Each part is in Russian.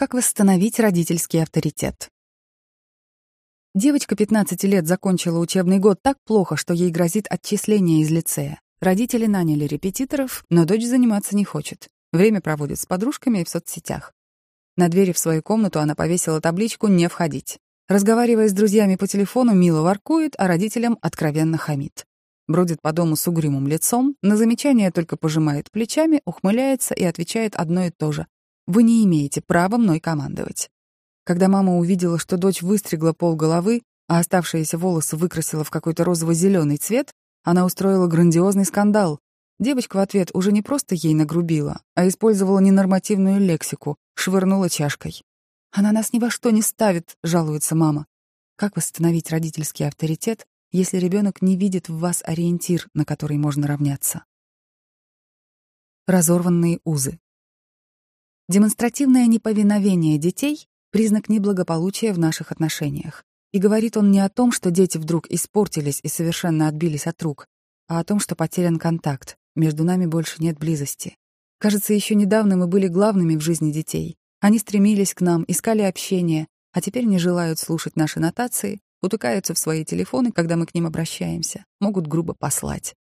Как восстановить родительский авторитет? Девочка 15 лет закончила учебный год так плохо, что ей грозит отчисление из лицея. Родители наняли репетиторов, но дочь заниматься не хочет. Время проводит с подружками и в соцсетях. На двери в свою комнату она повесила табличку «Не входить». Разговаривая с друзьями по телефону, мило воркует, а родителям откровенно хамит. Бродит по дому с угрюмым лицом, на замечание только пожимает плечами, ухмыляется и отвечает одно и то же. «Вы не имеете права мной командовать». Когда мама увидела, что дочь выстригла пол головы, а оставшиеся волосы выкрасила в какой-то розово-зеленый цвет, она устроила грандиозный скандал. Девочка в ответ уже не просто ей нагрубила, а использовала ненормативную лексику, швырнула чашкой. «Она нас ни во что не ставит», — жалуется мама. Как восстановить родительский авторитет, если ребенок не видит в вас ориентир, на который можно равняться? Разорванные узы. Демонстративное неповиновение детей признак неблагополучия в наших отношениях. И говорит он не о том, что дети вдруг испортились и совершенно отбились от рук, а о том, что потерян контакт, между нами больше нет близости. Кажется, еще недавно мы были главными в жизни детей. Они стремились к нам, искали общение, а теперь не желают слушать наши нотации, утыкаются в свои телефоны, когда мы к ним обращаемся, могут грубо послать.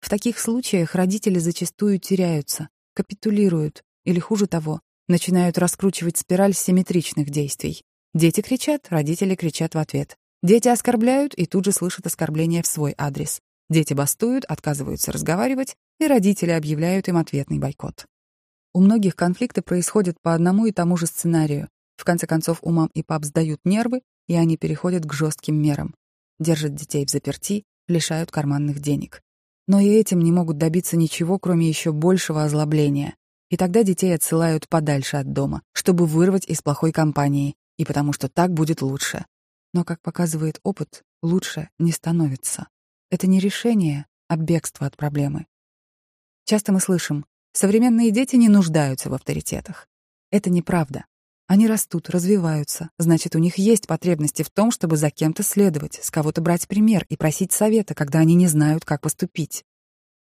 В таких случаях родители зачастую теряются, капитулируют, или, хуже того, Начинают раскручивать спираль симметричных действий. Дети кричат, родители кричат в ответ. Дети оскорбляют и тут же слышат оскорбление в свой адрес. Дети бастуют, отказываются разговаривать, и родители объявляют им ответный бойкот. У многих конфликты происходят по одному и тому же сценарию. В конце концов, у мам и пап сдают нервы, и они переходят к жестким мерам. Держат детей в заперти, лишают карманных денег. Но и этим не могут добиться ничего, кроме еще большего озлобления. И тогда детей отсылают подальше от дома, чтобы вырвать из плохой компании, и потому что так будет лучше. Но, как показывает опыт, лучше не становится. Это не решение, а бегство от проблемы. Часто мы слышим, современные дети не нуждаются в авторитетах. Это неправда. Они растут, развиваются, значит, у них есть потребности в том, чтобы за кем-то следовать, с кого-то брать пример и просить совета, когда они не знают, как поступить.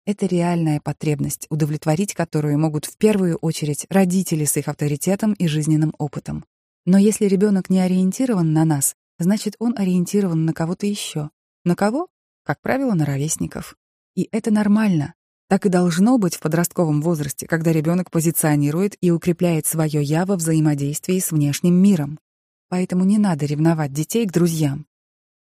Это реальная потребность, удовлетворить которую могут в первую очередь родители с их авторитетом и жизненным опытом. Но если ребенок не ориентирован на нас, значит, он ориентирован на кого-то еще. На кого? Как правило, на ровесников. И это нормально. Так и должно быть в подростковом возрасте, когда ребенок позиционирует и укрепляет свое «я» во взаимодействии с внешним миром. Поэтому не надо ревновать детей к друзьям.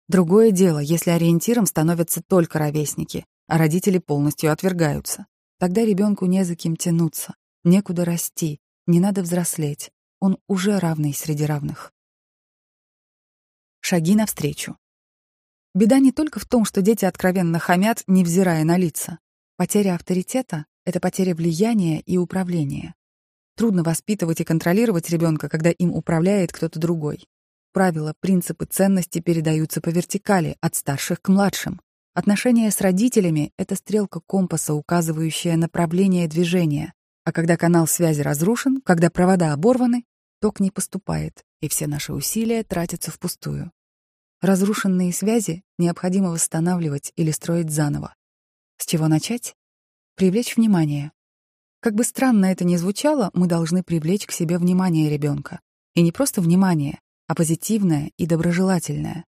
Другое дело, если ориентиром становятся только ровесники, а родители полностью отвергаются. Тогда ребенку не за кем тянуться, некуда расти, не надо взрослеть. Он уже равный среди равных. Шаги навстречу. Беда не только в том, что дети откровенно хамят, невзирая на лица. Потеря авторитета — это потеря влияния и управления. Трудно воспитывать и контролировать ребенка, когда им управляет кто-то другой. Правила, принципы, ценности передаются по вертикали, от старших к младшим. Отношения с родителями — это стрелка компаса, указывающая направление движения. А когда канал связи разрушен, когда провода оборваны, ток не поступает, и все наши усилия тратятся впустую. Разрушенные связи необходимо восстанавливать или строить заново. С чего начать? Привлечь внимание. Как бы странно это ни звучало, мы должны привлечь к себе внимание ребенка. И не просто внимание, а позитивное и доброжелательное.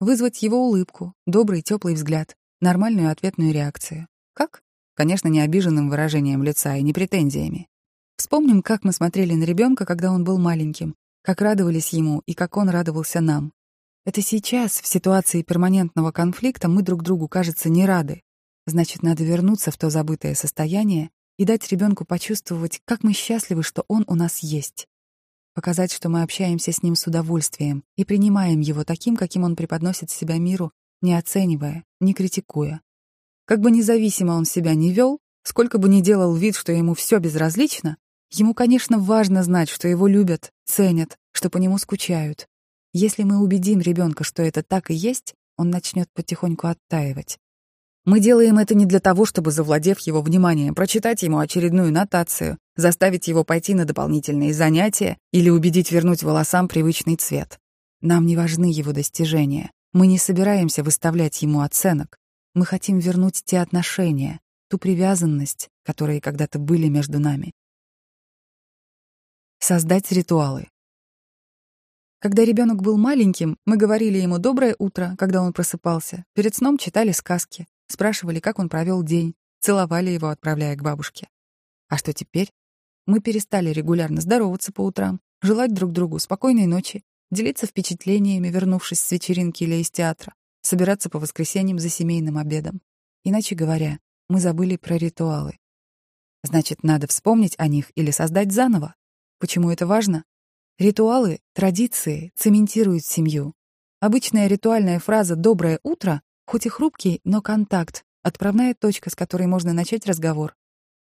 Вызвать его улыбку, добрый теплый взгляд, нормальную ответную реакцию. Как? Конечно, не обиженным выражением лица и не претензиями. Вспомним, как мы смотрели на ребенка, когда он был маленьким, как радовались ему и как он радовался нам. Это сейчас, в ситуации перманентного конфликта, мы друг другу, кажется, не рады. Значит, надо вернуться в то забытое состояние и дать ребенку почувствовать, как мы счастливы, что он у нас есть показать, что мы общаемся с ним с удовольствием и принимаем его таким, каким он преподносит себя миру, не оценивая, не критикуя. Как бы независимо он себя не вел, сколько бы ни делал вид, что ему все безразлично, ему, конечно, важно знать, что его любят, ценят, что по нему скучают. Если мы убедим ребенка, что это так и есть, он начнет потихоньку оттаивать. Мы делаем это не для того, чтобы, завладев его вниманием, прочитать ему очередную нотацию, заставить его пойти на дополнительные занятия или убедить вернуть волосам привычный цвет. Нам не важны его достижения. Мы не собираемся выставлять ему оценок. Мы хотим вернуть те отношения, ту привязанность, которые когда-то были между нами. Создать ритуалы. Когда ребенок был маленьким, мы говорили ему «доброе утро», когда он просыпался. Перед сном читали сказки, спрашивали, как он провел день, целовали его, отправляя к бабушке. А что теперь? Мы перестали регулярно здороваться по утрам, желать друг другу спокойной ночи, делиться впечатлениями, вернувшись с вечеринки или из театра, собираться по воскресеньям за семейным обедом. Иначе говоря, мы забыли про ритуалы. Значит, надо вспомнить о них или создать заново. Почему это важно? Ритуалы, традиции цементируют семью. Обычная ритуальная фраза «доброе утро» хоть и хрупкий, но контакт, отправная точка, с которой можно начать разговор.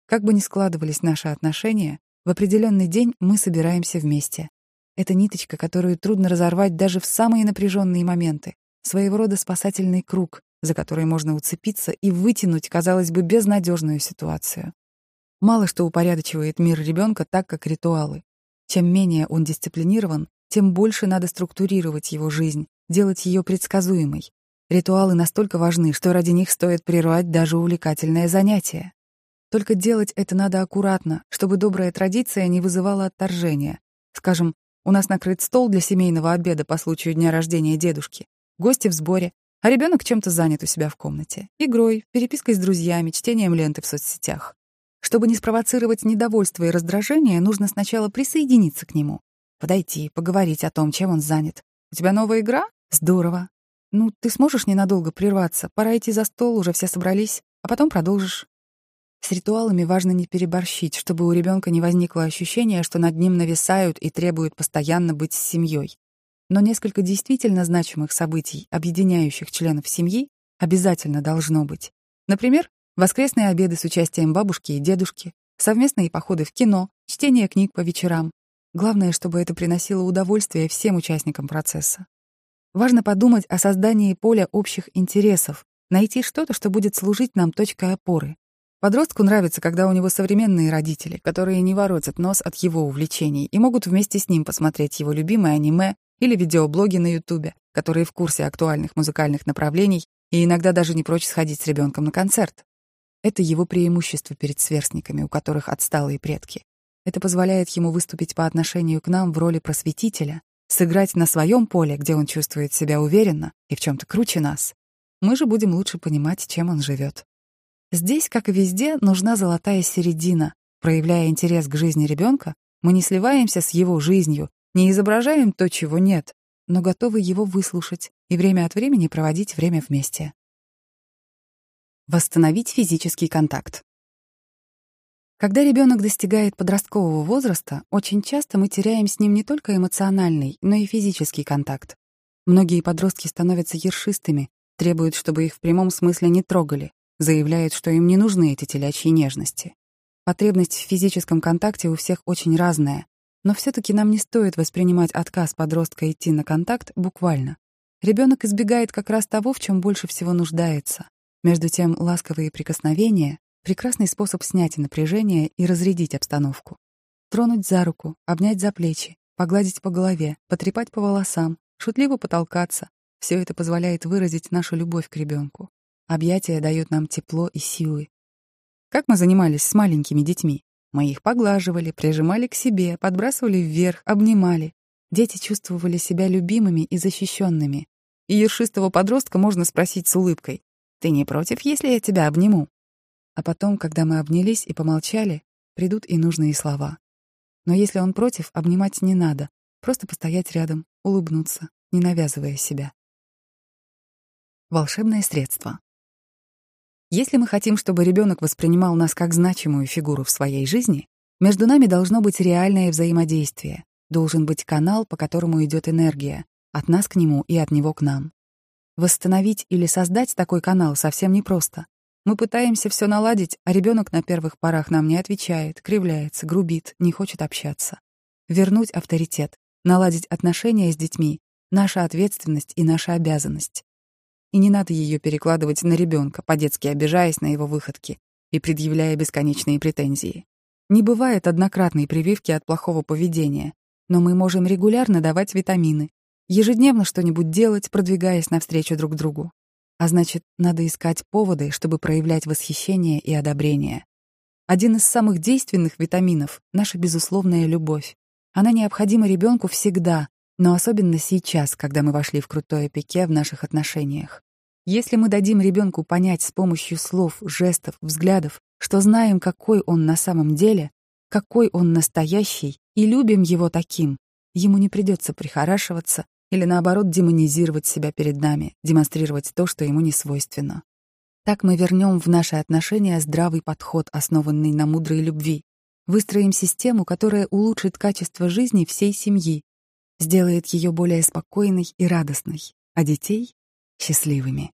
Как бы ни складывались наши отношения, в определенный день мы собираемся вместе. Это ниточка, которую трудно разорвать даже в самые напряженные моменты. Своего рода спасательный круг, за который можно уцепиться и вытянуть, казалось бы, безнадежную ситуацию. Мало что упорядочивает мир ребенка так, как ритуалы. Чем менее он дисциплинирован, тем больше надо структурировать его жизнь, делать ее предсказуемой. Ритуалы настолько важны, что ради них стоит прервать даже увлекательное занятие. Только делать это надо аккуратно, чтобы добрая традиция не вызывала отторжения. Скажем, у нас накрыт стол для семейного обеда по случаю дня рождения дедушки. Гости в сборе, а ребенок чем-то занят у себя в комнате. Игрой, перепиской с друзьями, чтением ленты в соцсетях. Чтобы не спровоцировать недовольство и раздражение, нужно сначала присоединиться к нему. Подойти, поговорить о том, чем он занят. «У тебя новая игра? Здорово. Ну, ты сможешь ненадолго прерваться? Пора идти за стол, уже все собрались, а потом продолжишь». С ритуалами важно не переборщить, чтобы у ребенка не возникло ощущения, что над ним нависают и требуют постоянно быть с семьей. Но несколько действительно значимых событий, объединяющих членов семьи, обязательно должно быть. Например, Воскресные обеды с участием бабушки и дедушки, совместные походы в кино, чтение книг по вечерам. Главное, чтобы это приносило удовольствие всем участникам процесса. Важно подумать о создании поля общих интересов, найти что-то, что будет служить нам точкой опоры. Подростку нравится, когда у него современные родители, которые не воротят нос от его увлечений и могут вместе с ним посмотреть его любимое аниме или видеоблоги на Ютубе, которые в курсе актуальных музыкальных направлений и иногда даже не прочь сходить с ребенком на концерт. Это его преимущество перед сверстниками, у которых отсталые предки. Это позволяет ему выступить по отношению к нам в роли просветителя, сыграть на своем поле, где он чувствует себя уверенно и в чем-то круче нас. Мы же будем лучше понимать, чем он живет. Здесь, как и везде, нужна золотая середина. Проявляя интерес к жизни ребенка, мы не сливаемся с его жизнью, не изображаем то, чего нет, но готовы его выслушать и время от времени проводить время вместе. Восстановить физический контакт. Когда ребенок достигает подросткового возраста, очень часто мы теряем с ним не только эмоциональный, но и физический контакт. Многие подростки становятся ершистыми, требуют, чтобы их в прямом смысле не трогали, заявляют, что им не нужны эти телячьи нежности. Потребность в физическом контакте у всех очень разная, но все таки нам не стоит воспринимать отказ подростка идти на контакт буквально. Ребенок избегает как раз того, в чем больше всего нуждается. Между тем, ласковые прикосновения — прекрасный способ снять напряжение и разрядить обстановку. Тронуть за руку, обнять за плечи, погладить по голове, потрепать по волосам, шутливо потолкаться — все это позволяет выразить нашу любовь к ребенку. Объятия дают нам тепло и силы. Как мы занимались с маленькими детьми? Мы их поглаживали, прижимали к себе, подбрасывали вверх, обнимали. Дети чувствовали себя любимыми и защищенными. И ершистого подростка можно спросить с улыбкой. Ты не против, если я тебя обниму? А потом, когда мы обнялись и помолчали, придут и нужные слова. Но если он против, обнимать не надо. Просто постоять рядом, улыбнуться, не навязывая себя. Волшебное средство. Если мы хотим, чтобы ребенок воспринимал нас как значимую фигуру в своей жизни, между нами должно быть реальное взаимодействие, должен быть канал, по которому идет энергия, от нас к нему и от него к нам. Восстановить или создать такой канал совсем непросто. Мы пытаемся все наладить, а ребенок на первых порах нам не отвечает, кривляется, грубит, не хочет общаться. Вернуть авторитет, наладить отношения с детьми — наша ответственность и наша обязанность. И не надо ее перекладывать на ребенка, по-детски обижаясь на его выходки и предъявляя бесконечные претензии. Не бывает однократной прививки от плохого поведения, но мы можем регулярно давать витамины, ежедневно что-нибудь делать, продвигаясь навстречу друг другу. А значит, надо искать поводы, чтобы проявлять восхищение и одобрение. Один из самых действенных витаминов — наша безусловная любовь. Она необходима ребенку всегда, но особенно сейчас, когда мы вошли в крутое пике в наших отношениях. Если мы дадим ребенку понять с помощью слов, жестов, взглядов, что знаем, какой он на самом деле, какой он настоящий, и любим его таким, ему не придется прихорашиваться или, наоборот, демонизировать себя перед нами, демонстрировать то, что ему не свойственно. Так мы вернем в наши отношения здравый подход, основанный на мудрой любви, выстроим систему, которая улучшит качество жизни всей семьи, сделает ее более спокойной и радостной, а детей — счастливыми.